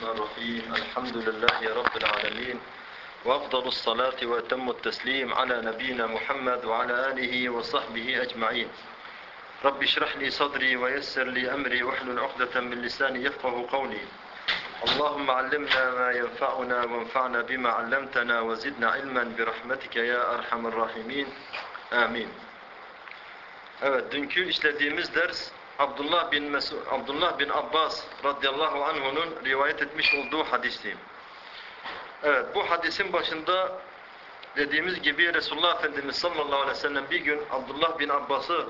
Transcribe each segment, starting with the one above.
الرحمن الرحيم. الحمد لله رب العالمين وأفضل الصلاة وأتم التسليم على نبينا محمد وعلى آله وصحبه أجمعين. رب اشرح لي صدري ويسر لي أمري واحلل عقدة من لساني يفقه قولي. اللهم علمنا ما ينفعنا وانفعنا بما علمتنا وزدنا علما برحمتك يا أرحم الراحمين. آمين. Evet, dünkü işlediğimiz ders Abdullah bin Mesud, Abdullah bin Abbas radıyallahu anhu'nun rivayet etmiş olduğu hadisti. Evet, bu hadisin başında dediğimiz gibi Resulullah Efendimiz sallallahu aleyhi ve sellem bir gün Abdullah bin Abbas'ı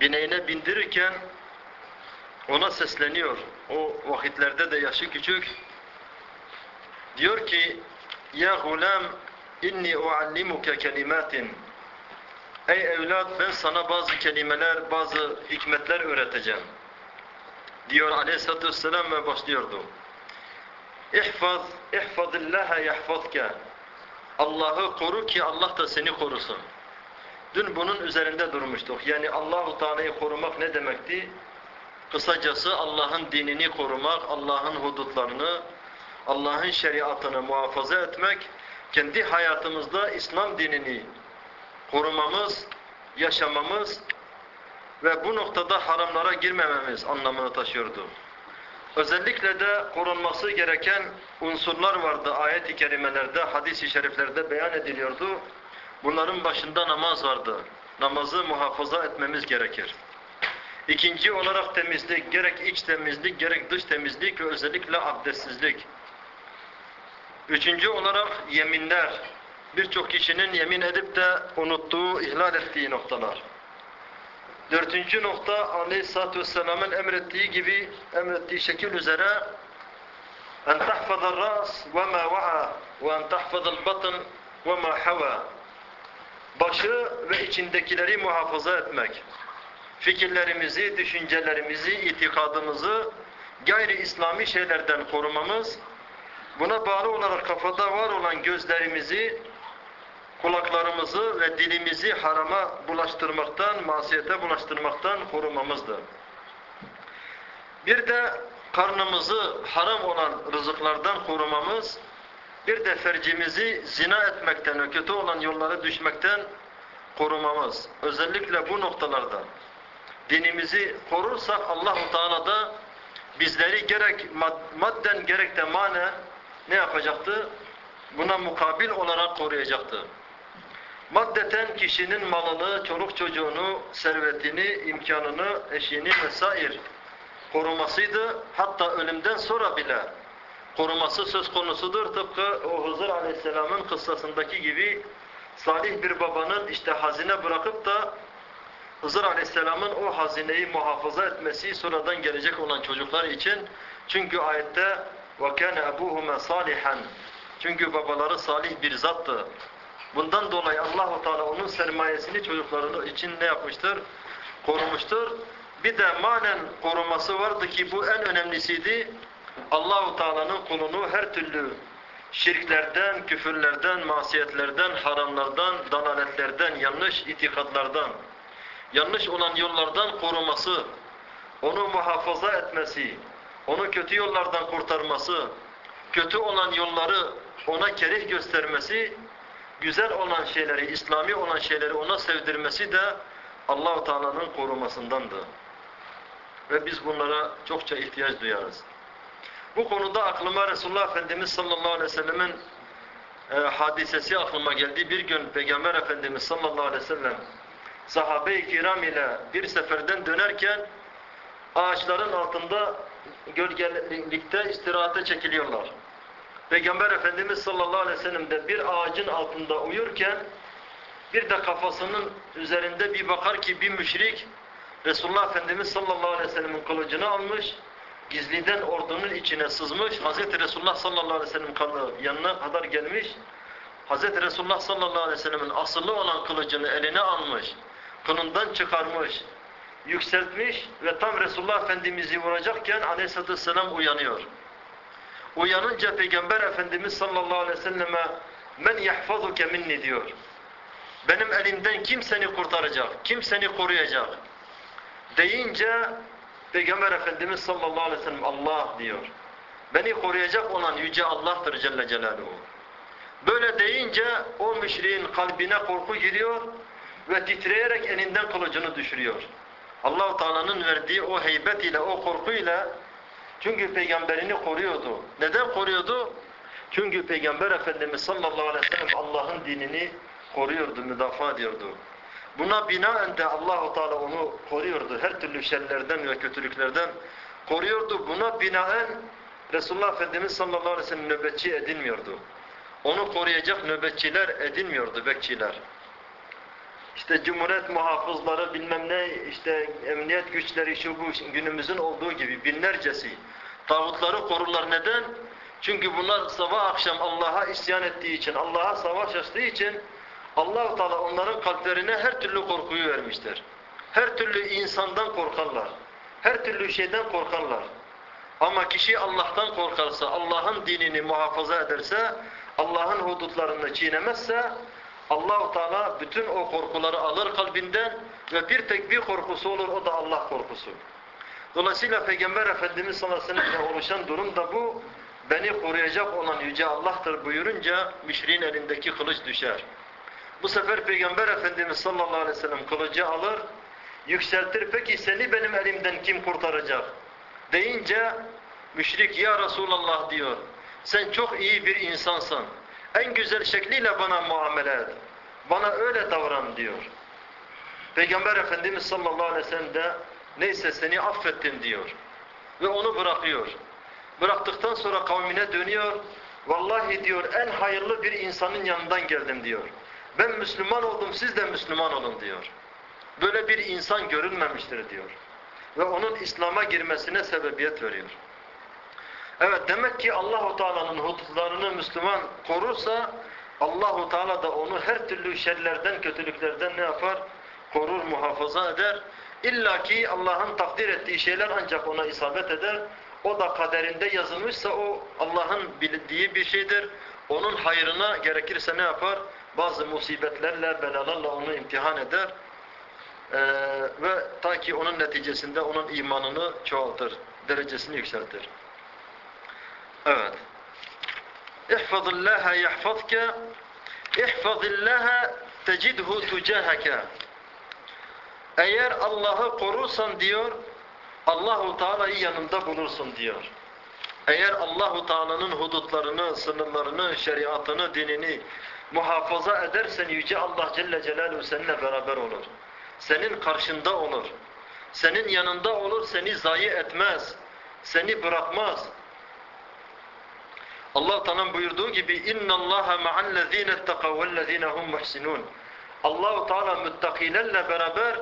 bineğine bindirirken ona sesleniyor. O vakitlerde de yaşı küçük. Diyor ki: "Ya gulam, inni uallimuke kelimatin." Ey evlat ben sana bazı kelimeler, bazı hikmetler öğreteceğim. Diyor aleyhissalatü vesselam ve başlıyordu. İhfaz, ihfazillaha yahfazke. Allah'ı koru ki Allah da seni korusun. Dün bunun üzerinde durmuştuk. Yani Allahu Teala'yı korumak ne demekti? Kısacası Allah'ın dinini korumak, Allah'ın hudutlarını, Allah'ın şeriatını muhafaza etmek, kendi hayatımızda İslam dinini korumamız, yaşamamız ve bu noktada haramlara girmememiz anlamını taşıyordu. Özellikle de korunması gereken unsurlar vardı ayet-i kerimelerde, hadis-i şeriflerde beyan ediliyordu. Bunların başında namaz vardı. Namazı muhafaza etmemiz gerekir. İkinci olarak temizlik, gerek iç temizlik, gerek dış temizlik ve özellikle abdestsizlik. Üçüncü olarak yeminler, birçok kişinin yemin edip de unuttuğu, ihlal ettiği noktalar. Dördüncü nokta Aleyhisselatü Vesselam'ın emrettiği gibi, emrettiği şekil üzere ve ma va'a ve en tahfazal batın ve ma hava başı ve içindekileri muhafaza etmek. Fikirlerimizi, düşüncelerimizi, itikadımızı gayri İslami şeylerden korumamız, buna bağlı olarak kafada var olan gözlerimizi, kulaklarımızı ve dilimizi harama bulaştırmaktan, masiyete bulaştırmaktan korumamızdır. Bir de karnımızı haram olan rızıklardan korumamız, bir de fercimizi zina etmekten ve kötü olan yollara düşmekten korumamız. Özellikle bu noktalarda dinimizi korursak Allahu Teala da bizleri gerek madden gerek de manen ne yapacaktı? Buna mukabil olarak koruyacaktı. Maddeten kişinin malını, çoluk çocuğunu, servetini, imkanını, eşini vesaire korumasıydı. Hatta ölümden sonra bile koruması söz konusudur. Tıpkı o Hızır Aleyhisselam'ın kıssasındaki gibi salih bir babanın işte hazine bırakıp da Hızır Aleyhisselam'ın o hazineyi muhafaza etmesi sonradan gelecek olan çocuklar için. Çünkü ayette وَكَانَ أَبُوهُمَا صَالِحًا Çünkü babaları salih bir zattı. Bundan dolayı Allahu Teala onun sermayesini çocukları için ne yapmıştır? Korumuştur. Bir de manen koruması vardı ki bu en önemlisiydi. Allahu Teala'nın kulunu her türlü şirklerden, küfürlerden, masiyetlerden, haramlardan, dalaletlerden, yanlış itikadlardan, yanlış olan yollardan koruması, onu muhafaza etmesi, onu kötü yollardan kurtarması, kötü olan yolları ona kerih göstermesi, güzel olan şeyleri, İslami olan şeyleri ona sevdirmesi de Allahu Teala'nın korumasındandı. Ve biz bunlara çokça ihtiyaç duyarız. Bu konuda aklıma Resulullah Efendimiz sallallahu aleyhi ve sellemin e, hadisesi aklıma geldi. Bir gün Peygamber Efendimiz sallallahu aleyhi ve sellem sahabe-i kiram ile bir seferden dönerken ağaçların altında gölgelikte istirahate çekiliyorlar. Peygamber Efendimiz sallallahu aleyhi ve sellem de bir ağacın altında uyurken bir de kafasının üzerinde bir bakar ki bir müşrik Resulullah Efendimiz sallallahu aleyhi ve sellemin kılıcını almış, gizliden ordunun içine sızmış, Hz. Resulullah sallallahu aleyhi ve sellem yanına kadar gelmiş, Hz. Resulullah sallallahu aleyhi ve sellemin asıllı olan kılıcını eline almış, kınından çıkarmış, yükseltmiş ve tam Resulullah Efendimiz'i vuracakken aleyhissalatü vesselam uyanıyor. Uyanınca Peygamber Efendimiz sallallahu aleyhi ve selleme men yahfazuke minni diyor. Benim elimden kim seni kurtaracak, kim seni koruyacak? Deyince Peygamber Efendimiz sallallahu aleyhi ve sellem Allah diyor. Beni koruyacak olan Yüce Allah'tır Celle Celaluhu. Böyle deyince o müşriğin kalbine korku giriyor ve titreyerek elinden kılıcını düşürüyor. Allahu Teala'nın verdiği o heybet ile, o korkuyla çünkü peygamberini koruyordu. Neden koruyordu? Çünkü peygamber Efendimiz sallallahu aleyhi ve sellem Allah'ın dinini koruyordu, müdafaa ediyordu. Buna binaen de Allahu Teala onu koruyordu. Her türlü şerlerden ve kötülüklerden koruyordu. Buna binaen Resulullah Efendimiz sallallahu aleyhi ve sellem nöbetçi edinmiyordu. Onu koruyacak nöbetçiler edinmiyordu, bekçiler. İşte cumhuriyet muhafızları bilmem ne, işte emniyet güçleri şu bu günümüzün olduğu gibi binlercesi tağutları korurlar. Neden? Çünkü bunlar sabah akşam Allah'a isyan ettiği için, Allah'a savaş açtığı için Allah-u Teala onların kalplerine her türlü korkuyu vermiştir. Her türlü insandan korkarlar. Her türlü şeyden korkarlar. Ama kişi Allah'tan korkarsa, Allah'ın dinini muhafaza ederse, Allah'ın hudutlarını çiğnemezse, Allahu Teala bütün o korkuları alır kalbinden ve bir tek bir korkusu olur, o da Allah korkusu. Dolayısıyla Peygamber Efendimiz sallallahu oluşan durum da bu. Beni koruyacak olan Yüce Allah'tır buyurunca müşriğin elindeki kılıç düşer. Bu sefer Peygamber Efendimiz sallallahu aleyhi ve sellem kılıcı alır, yükseltir. Peki seni benim elimden kim kurtaracak? Deyince müşrik ya Resulallah diyor. Sen çok iyi bir insansın. En güzel şekliyle bana muamele et. Bana öyle davran diyor. Peygamber Efendimiz sallallahu aleyhi ve sellem de neyse seni affettim diyor. Ve onu bırakıyor. Bıraktıktan sonra kavmine dönüyor. Vallahi diyor en hayırlı bir insanın yanından geldim diyor. Ben Müslüman oldum siz de Müslüman olun diyor. Böyle bir insan görülmemiştir diyor. Ve onun İslam'a girmesine sebebiyet veriyor. Evet demek ki Allahu Teala'nın hudutlarını Müslüman korursa Allahu Teala da onu her türlü şerlerden, kötülüklerden ne yapar? Korur, muhafaza eder. İlla ki Allah'ın takdir ettiği şeyler ancak ona isabet eder. O da kaderinde yazılmışsa o Allah'ın bildiği bir şeydir. Onun hayrına gerekirse ne yapar? Bazı musibetlerle, belalarla onu imtihan eder. Ee, ve ta ki onun neticesinde onun imanını çoğaltır, derecesini yükseltir. Evet. İhfazillaha yahfazke İhfazillaha tecidhu tucahake Eğer Allah'ı korursan diyor Allahu Teala'yı yanında bulursun diyor. Eğer Allahu Teala'nın hudutlarını, sınırlarını, şeriatını, dinini muhafaza edersen yüce Allah Celle Celaluhu seninle beraber olur. Senin karşında olur. Senin yanında olur, seni zayi etmez. Seni bırakmaz. Allah Teala buyurduğu gibi inna Allaha ma'allezine ittaqav vellezine hum muhsinun. Allahu Teala muttakilerle beraber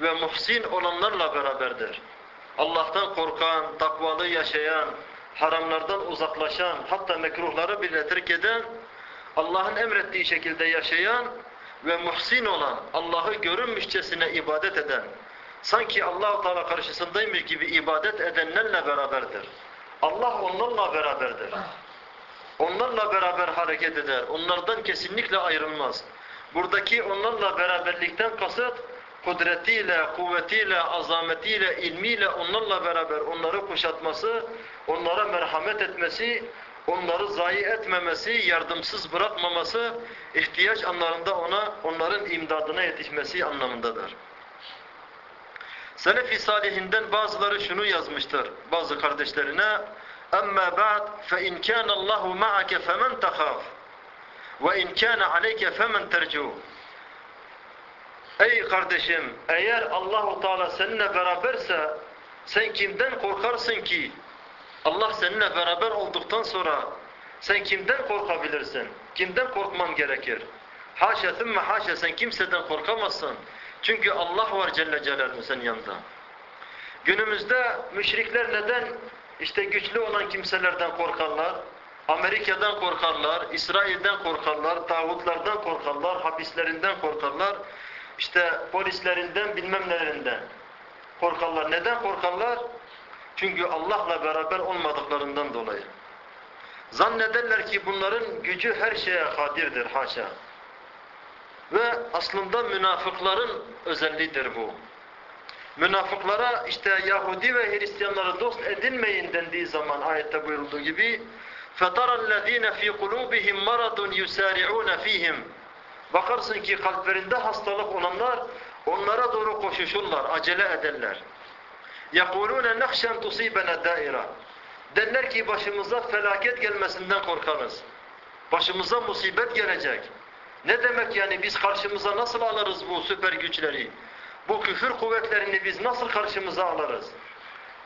ve muhsin olanlarla beraberdir. Allah'tan korkan, takvalı yaşayan, haramlardan uzaklaşan, hatta mekruhları bile terk eden, Allah'ın emrettiği şekilde yaşayan ve muhsin olan, Allah'ı görünmüşçesine ibadet eden, sanki Allah-u Teala karşısındaymış gibi ibadet edenlerle beraberdir. Allah onlarla beraberdir. Onlarla beraber hareket eder. Onlardan kesinlikle ayrılmaz. Buradaki onlarla beraberlikten kasıt kudretiyle, kuvvetiyle, azametiyle, ilmiyle onlarla beraber onları kuşatması, onlara merhamet etmesi, onları zayi etmemesi, yardımsız bırakmaması, ihtiyaç anlarında ona, onların imdadına yetişmesi anlamındadır. Selef-i Salihinden bazıları şunu yazmıştır bazı kardeşlerine, أما بعد فإن كان الله معك فمن تخاف وإن كان عليك فمن ترجو Ey kardeşim eğer Allahu Teala seninle beraberse sen kimden korkarsın ki Allah seninle beraber olduktan sonra sen kimden korkabilirsin? Kimden korkman gerekir? Haşa thümme haşa sen kimseden korkamazsın. Çünkü Allah var Celle Celaluhu senin yanında. Günümüzde müşrikler neden işte güçlü olan kimselerden korkarlar, Amerika'dan korkarlar, İsrail'den korkarlar, tağutlardan korkarlar, hapislerinden korkarlar, işte polislerinden bilmem nelerinden korkarlar. Neden korkarlar? Çünkü Allah'la beraber olmadıklarından dolayı. Zannederler ki bunların gücü her şeye kadirdir haşa. Ve aslında münafıkların özelliğidir bu Münafıklara işte Yahudi ve Hristiyanları dost edinmeyin dendiği zaman ayette buyurulduğu gibi فَتَرَى الَّذ۪ينَ ف۪ي قُلُوبِهِمْ مَرَضٌ يُسَارِعُونَ ف۪يهِمْ Bakarsın ki kalplerinde hastalık olanlar onlara doğru koşuşurlar, acele ederler. يَقُولُونَ نَخْشَنْ تُصِيبَنَا دَائِرَةً Derler ki başımıza felaket gelmesinden korkarız. Başımıza musibet gelecek. Ne demek yani biz karşımıza nasıl alırız bu süper güçleri? Bu küfür kuvvetlerini biz nasıl karşımıza alırız?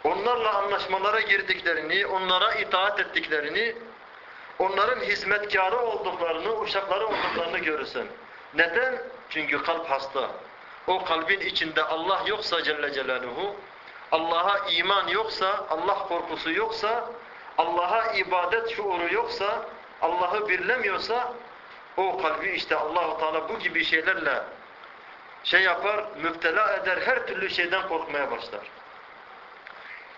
Onlarla anlaşmalara girdiklerini, onlara itaat ettiklerini, onların hizmetkarı olduklarını, uşakları olduklarını görürsün. Neden? Çünkü kalp hasta. O kalbin içinde Allah yoksa Celle Celaluhu, Allah'a iman yoksa, Allah korkusu yoksa, Allah'a ibadet şuuru yoksa, Allah'ı birlemiyorsa, o kalbi işte Allahu Teala bu gibi şeylerle şey yapar, müptela eder, her türlü şeyden korkmaya başlar.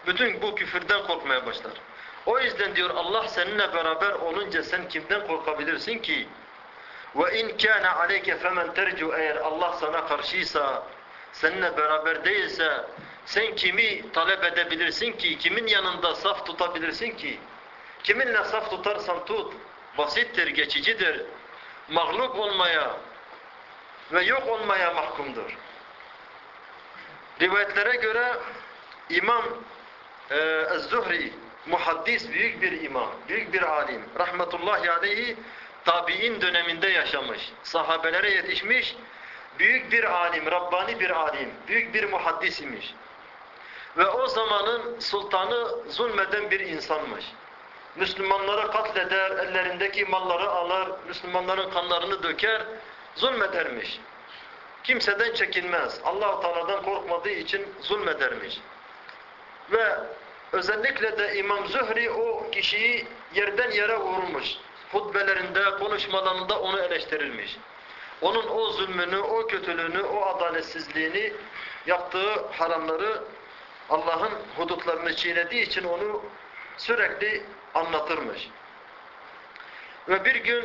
Bütün bu küfürden korkmaya başlar. O yüzden diyor Allah seninle beraber olunca sen kimden korkabilirsin ki? Ve in kana aleyke femen tercu eğer Allah sana karşıysa, seninle beraber değilse sen kimi talep edebilirsin ki? Kimin yanında saf tutabilirsin ki? Kiminle saf tutarsan tut. Basittir, geçicidir. Mağlup olmaya ve yok olmaya mahkumdur. Rivayetlere göre İmam e, Ez-Zuhri muhaddis büyük bir imam, büyük bir alim. Rahmetullahi aleyhi tabi'in döneminde yaşamış. Sahabelere yetişmiş. Büyük bir alim, Rabbani bir alim, büyük bir muhaddis imiş. Ve o zamanın sultanı zulmeden bir insanmış. Müslümanları katleder, ellerindeki malları alır, Müslümanların kanlarını döker, zulmedermiş. Kimseden çekinmez. allah Teala'dan korkmadığı için zulmedermiş. Ve özellikle de İmam Zühri o kişiyi yerden yere vurmuş. Hutbelerinde, konuşmalarında onu eleştirilmiş. Onun o zulmünü, o kötülüğünü, o adaletsizliğini, yaptığı haramları Allah'ın hudutlarını çiğnediği için onu sürekli anlatırmış. Ve bir gün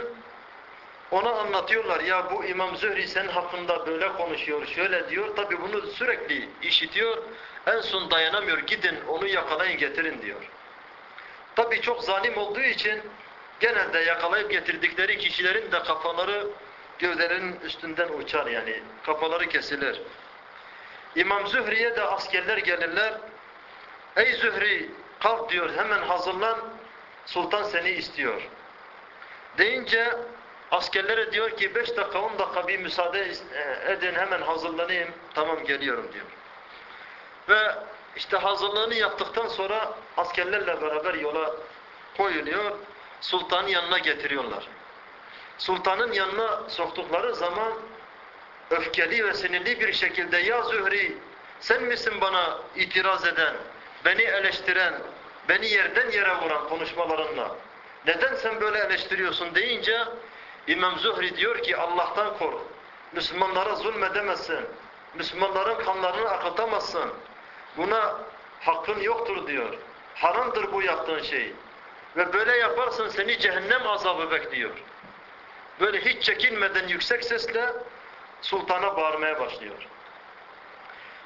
ona anlatıyorlar ya bu İmam Zühri senin hakkında böyle konuşuyor, şöyle diyor. Tabi bunu sürekli işitiyor. En son dayanamıyor. Gidin onu yakalayın getirin diyor. Tabi çok zalim olduğu için genelde yakalayıp getirdikleri kişilerin de kafaları gövdelerinin üstünden uçar yani. Kafaları kesilir. İmam Zühri'ye de askerler gelirler. Ey Zühri kalk diyor hemen hazırlan sultan seni istiyor. Deyince askerlere diyor ki beş dakika on dakika bir müsaade edin hemen hazırlanayım tamam geliyorum diyor. Ve işte hazırlığını yaptıktan sonra askerlerle beraber yola koyuluyor. Sultanın yanına getiriyorlar. Sultanın yanına soktukları zaman öfkeli ve sinirli bir şekilde ya Zühri sen misin bana itiraz eden, beni eleştiren, beni yerden yere vuran konuşmalarınla neden sen böyle eleştiriyorsun deyince İmam Zühri diyor ki Allah'tan kork. Müslümanlara zulmedemezsin. Müslümanların kanlarını akıtamazsın. Buna hakkın yoktur diyor. Haramdır bu yaptığın şey. Ve böyle yaparsan seni cehennem azabı bekliyor. Böyle hiç çekinmeden yüksek sesle sultana bağırmaya başlıyor.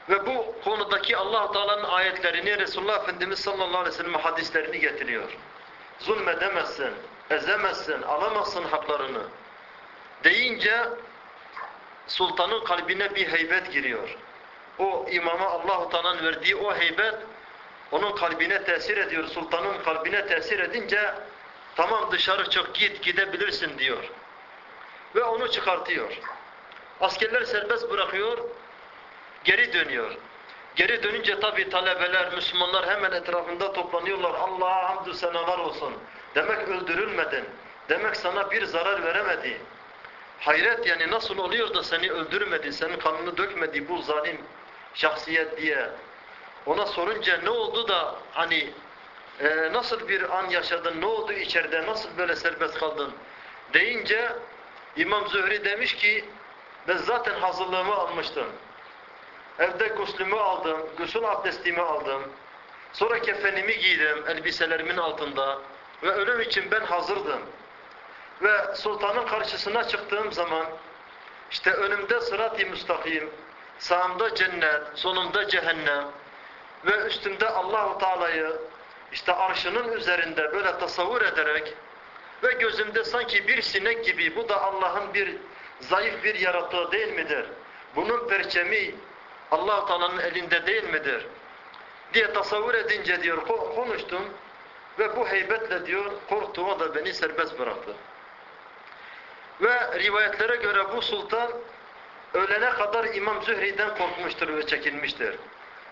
Ve bu konudaki allah Teala'nın ayetlerini Resulullah Efendimiz sallallahu aleyhi ve sellem hadislerini getiriyor. Zulmedemezsin, ezemezsin, alamazsın haklarını deyince sultanın kalbine bir heybet giriyor. O imama allah Teala'nın verdiği o heybet onun kalbine tesir ediyor. Sultanın kalbine tesir edince tamam dışarı çık git gidebilirsin diyor. Ve onu çıkartıyor. Askerler serbest bırakıyor, geri dönüyor. Geri dönünce tabi talebeler, Müslümanlar hemen etrafında toplanıyorlar. Allah'a hamdü senalar olsun. Demek öldürülmedin. Demek sana bir zarar veremedi. Hayret yani nasıl oluyor da seni öldürmedi, senin kanını dökmedi bu zalim şahsiyet diye. Ona sorunca ne oldu da hani e, nasıl bir an yaşadın, ne oldu içeride, nasıl böyle serbest kaldın deyince İmam Zühri demiş ki ben zaten hazırlığımı almıştım. Evde guslümü aldım, gusül abdestimi aldım. Sonra kefenimi giydim elbiselerimin altında ve ölüm için ben hazırdım. Ve sultanın karşısına çıktığım zaman işte önümde sırat-i müstakim, sağımda cennet, solumda cehennem ve üstümde Allahu Teala'yı işte arşının üzerinde böyle tasavvur ederek ve gözümde sanki bir sinek gibi bu da Allah'ın bir zayıf bir yaratığı değil midir? Bunun perçemi Allah Teala'nın elinde değil midir? diye tasavvur edince diyor ko- konuştum ve bu heybetle diyor korktu o da beni serbest bıraktı. Ve rivayetlere göre bu sultan ölene kadar İmam Zühri'den korkmuştur ve çekinmiştir.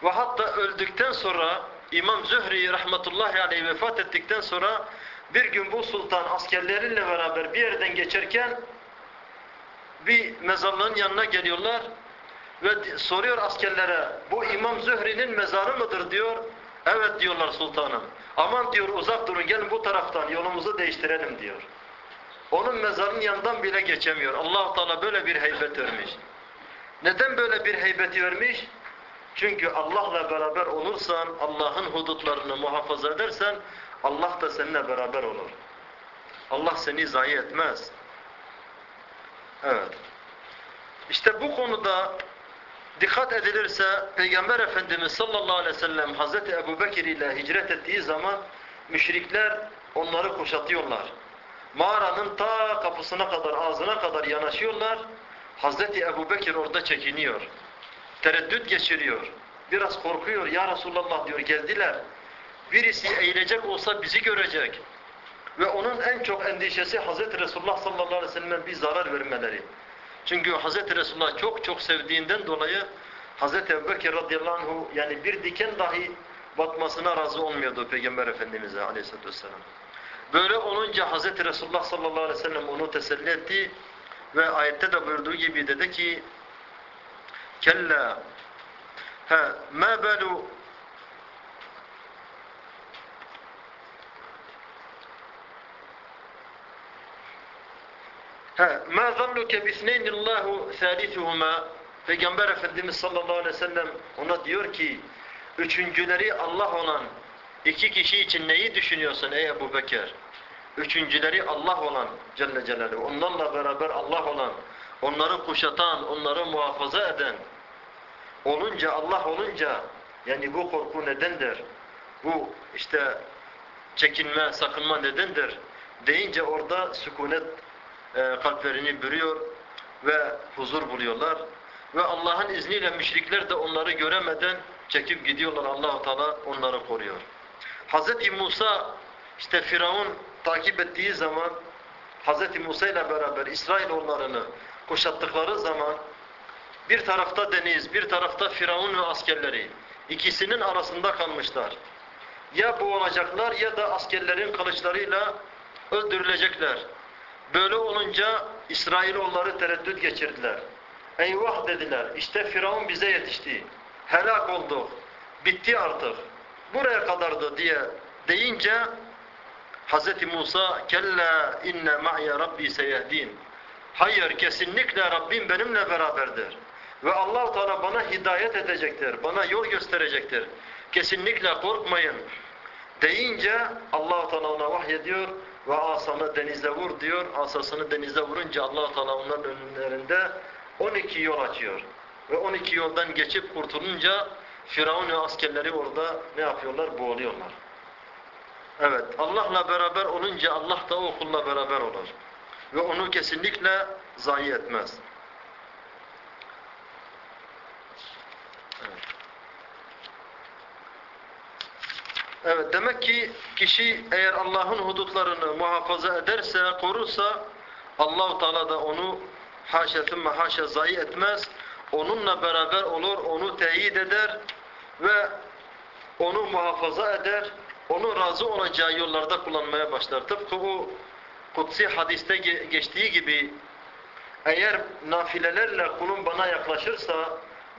Ve hatta öldükten sonra İmam Zühri rahmetullahi aleyhi vefat ettikten sonra bir gün bu sultan askerleriyle beraber bir yerden geçerken bir mezarlığın yanına geliyorlar ve soruyor askerlere bu İmam Zühri'nin mezarı mıdır diyor. Evet diyorlar sultanım. Aman diyor uzak durun gelin bu taraftan yolumuzu değiştirelim diyor. Onun mezarının yanından bile geçemiyor. allah Teala böyle bir heybet vermiş. Neden böyle bir heybet vermiş? Çünkü Allah'la beraber olursan, Allah'ın hudutlarını muhafaza edersen, Allah da seninle beraber olur. Allah seni zayi etmez. Evet. İşte bu konuda dikkat edilirse Peygamber Efendimiz sallallahu aleyhi ve sellem Hazreti Ebu Bekir ile hicret ettiği zaman müşrikler onları kuşatıyorlar. Mağaranın ta kapısına kadar, ağzına kadar yanaşıyorlar. Hazreti Ebu Bekir orada çekiniyor. Tereddüt geçiriyor. Biraz korkuyor. Ya Resulallah diyor geldiler. Birisi eğilecek olsa bizi görecek. Ve onun en çok endişesi Hazreti Resulullah sallallahu aleyhi ve sellem'e bir zarar vermeleri. Çünkü Hazreti Resulullah çok çok sevdiğinden dolayı Hazreti Ebubekir radıyallahu anhu yani bir diken dahi batmasına razı olmuyordu Peygamber Efendimiz'e aleyhissalatü vesselam. Böyle olunca Hazreti Resulullah sallallahu aleyhi ve sellem onu teselli etti ve ayette de buyurduğu gibi dedi ki kella ha ma balu Ha, ma zannuke bisneyni Allahu thalithuhuma Peygamber Efendimiz sallallahu aleyhi ve sellem ona diyor ki üçüncüleri Allah olan iki kişi için neyi düşünüyorsun ey Ebu Bekir? Üçüncüleri Allah olan Celle Celaluhu, onlarla beraber Allah olan, onları kuşatan, onları muhafaza eden olunca, Allah olunca yani bu korku nedendir? Bu işte çekinme, sakınma nedendir? Deyince orada sükunet e, kalplerini bürüyor ve huzur buluyorlar. Ve Allah'ın izniyle müşrikler de onları göremeden çekip gidiyorlar. Allahu Teala onları koruyor. Hz. Musa işte Firavun takip ettiği zaman Hz. Musa ile beraber İsrailoğullarını kuşattıkları zaman bir tarafta deniz, bir tarafta Firavun ve askerleri ikisinin arasında kalmışlar. Ya boğulacaklar ya da askerlerin kılıçlarıyla öldürülecekler. Böyle olunca İsrailoğulları tereddüt geçirdiler. Eyvah dediler. İşte Firavun bize yetişti. Helak olduk. Bitti artık. Buraya kadardı diye deyince Hz. Musa kella inne ma'ya rabbi seyehdin. Hayır kesinlikle Rabbim benimle beraberdir. Ve Allah Teala bana hidayet edecektir. Bana yol gösterecektir. Kesinlikle korkmayın. Deyince Allah Teala ona vahyediyor ve asanı denize vur diyor. Asasını denize vurunca Allah Teala onların önlerinde 12 yol açıyor. Ve 12 yoldan geçip kurtulunca Firavun ve askerleri orada ne yapıyorlar? Boğuluyorlar. Evet, Allah'la beraber olunca Allah da o kulla beraber olur. Ve onu kesinlikle zayi etmez. Evet, demek ki kişi eğer Allah'ın hudutlarını muhafaza ederse, korursa Allahu Teala da onu haşa thümme haşa zayi etmez. Onunla beraber olur, onu teyit eder ve onu muhafaza eder. Onun razı olacağı yollarda kullanmaya başlar. Tıpkı o kutsi hadiste geçtiği gibi eğer nafilelerle kulum bana yaklaşırsa,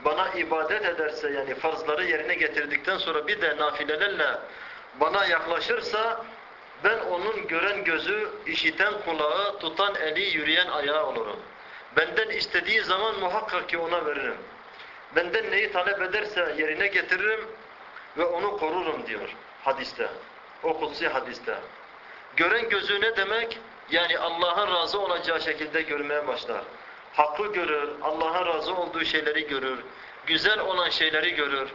bana ibadet ederse yani farzları yerine getirdikten sonra bir de nafilelerle bana yaklaşırsa ben onun gören gözü, işiten kulağı, tutan eli, yürüyen ayağı olurum. Benden istediği zaman muhakkak ki ona veririm. Benden neyi talep ederse yerine getiririm ve onu korurum diyor hadiste. O kutsi hadiste. Gören gözü ne demek? Yani Allah'ın razı olacağı şekilde görmeye başlar. Hakkı görür, Allah'ın razı olduğu şeyleri görür, güzel olan şeyleri görür.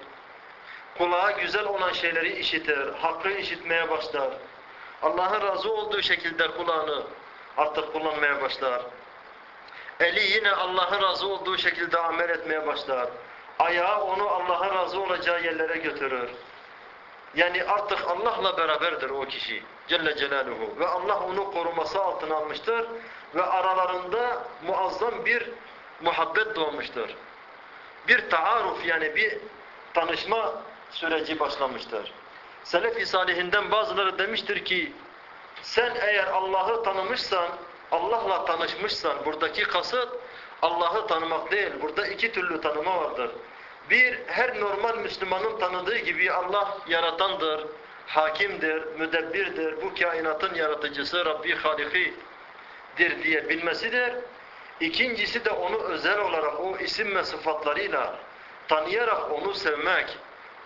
Kulağa güzel olan şeyleri işitir, hakkı işitmeye başlar. Allah'ın razı olduğu şekilde kulağını artık kullanmaya başlar. Eli yine Allah'ın razı olduğu şekilde amel etmeye başlar. Ayağı onu Allah'ın razı olacağı yerlere götürür. Yani artık Allah'la beraberdir o kişi Celle Celaluhu ve Allah onu koruması altına almıştır ve aralarında muazzam bir muhabbet doğmuştur. Bir taaruf yani bir tanışma süreci başlamıştır. Selef-i Salihinden bazıları demiştir ki sen eğer Allah'ı tanımışsan, Allah'la tanışmışsan buradaki kasıt Allah'ı tanımak değil. Burada iki türlü tanıma vardır. Bir, her normal Müslümanın tanıdığı gibi Allah yaratandır, hakimdir, müdebbirdir, bu kainatın yaratıcısı, Rabbi Haliki'dir diye bilmesidir. İkincisi de onu özel olarak o isim ve sıfatlarıyla tanıyarak onu sevmek.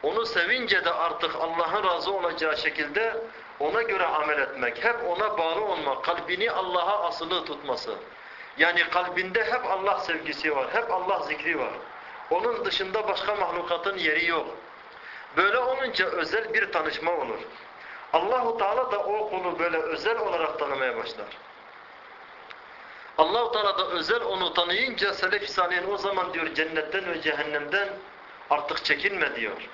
Onu sevince de artık Allah'ın razı olacağı şekilde ona göre amel etmek. Hep ona bağlı olmak, kalbini Allah'a asılı tutması. Yani kalbinde hep Allah sevgisi var, hep Allah zikri var. Onun dışında başka mahlukatın yeri yok. Böyle olunca özel bir tanışma olur. Allahu Teala da o kulu böyle özel olarak tanımaya başlar. Allahu Teala da özel onu tanıyınca selef-i salihin o zaman diyor cennetten ve cehennemden artık çekinme diyor.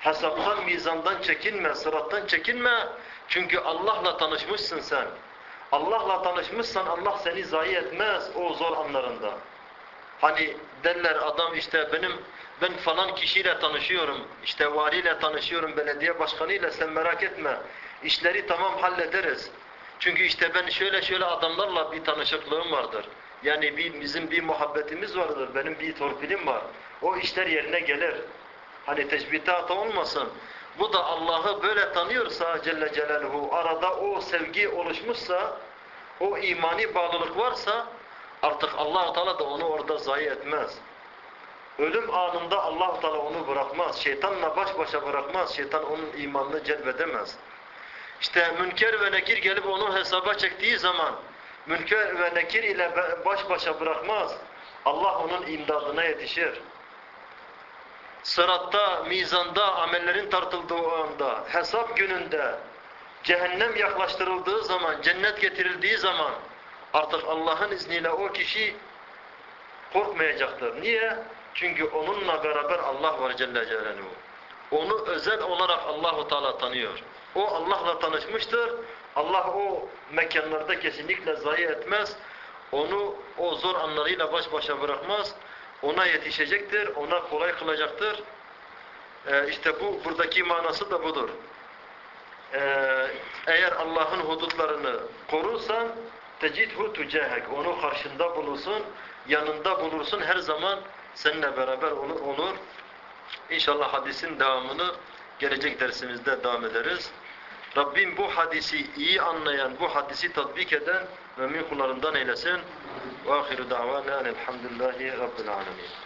Hesaptan, mizandan çekinme, sırattan çekinme. Çünkü Allah'la tanışmışsın sen. Allah'la tanışmışsan Allah seni zayi etmez o zor anlarında. Hani derler adam işte benim ben falan kişiyle tanışıyorum, işte valiyle tanışıyorum, belediye başkanıyla sen merak etme. İşleri tamam hallederiz. Çünkü işte ben şöyle şöyle adamlarla bir tanışıklığım vardır. Yani bir, bizim bir muhabbetimiz vardır, benim bir torpilim var. O işler yerine gelir. Hani teşbihte olmasın. Bu da Allah'ı böyle tanıyorsa Celle Celaluhu, arada o sevgi oluşmuşsa, o imani bağlılık varsa artık allah Teala da onu orada zayi etmez. Ölüm anında allah Teala onu bırakmaz. Şeytanla baş başa bırakmaz. Şeytan onun imanını celbedemez. İşte münker ve nekir gelip onu hesaba çektiği zaman münker ve nekir ile baş başa bırakmaz. Allah onun imdadına yetişir. Sıratta, mizanda, amellerin tartıldığı anda, hesap gününde, cehennem yaklaştırıldığı zaman, cennet getirildiği zaman artık Allah'ın izniyle o kişi korkmayacaktır. Niye? Çünkü onunla beraber Allah var Celle Celaluhu. Onu özel olarak Allahu Teala tanıyor. O Allah'la tanışmıştır. Allah o mekanlarda kesinlikle zayi etmez. Onu o zor anlarıyla baş başa bırakmaz. Ona yetişecektir, ona kolay kılacaktır. Ee, işte bu buradaki manası da budur. Ee, eğer Allah'ın hudutlarını korursan tecidhu tucahek. Onu karşında bulursun, yanında bulursun. Her zaman seninle beraber olur. olur. İnşallah hadisin devamını gelecek dersimizde devam ederiz. Rabbim bu hadisi iyi anlayan, bu hadisi tatbik eden mümin kullarından eylesin. Ve ahiru davana elhamdülillahi rabbil alemin.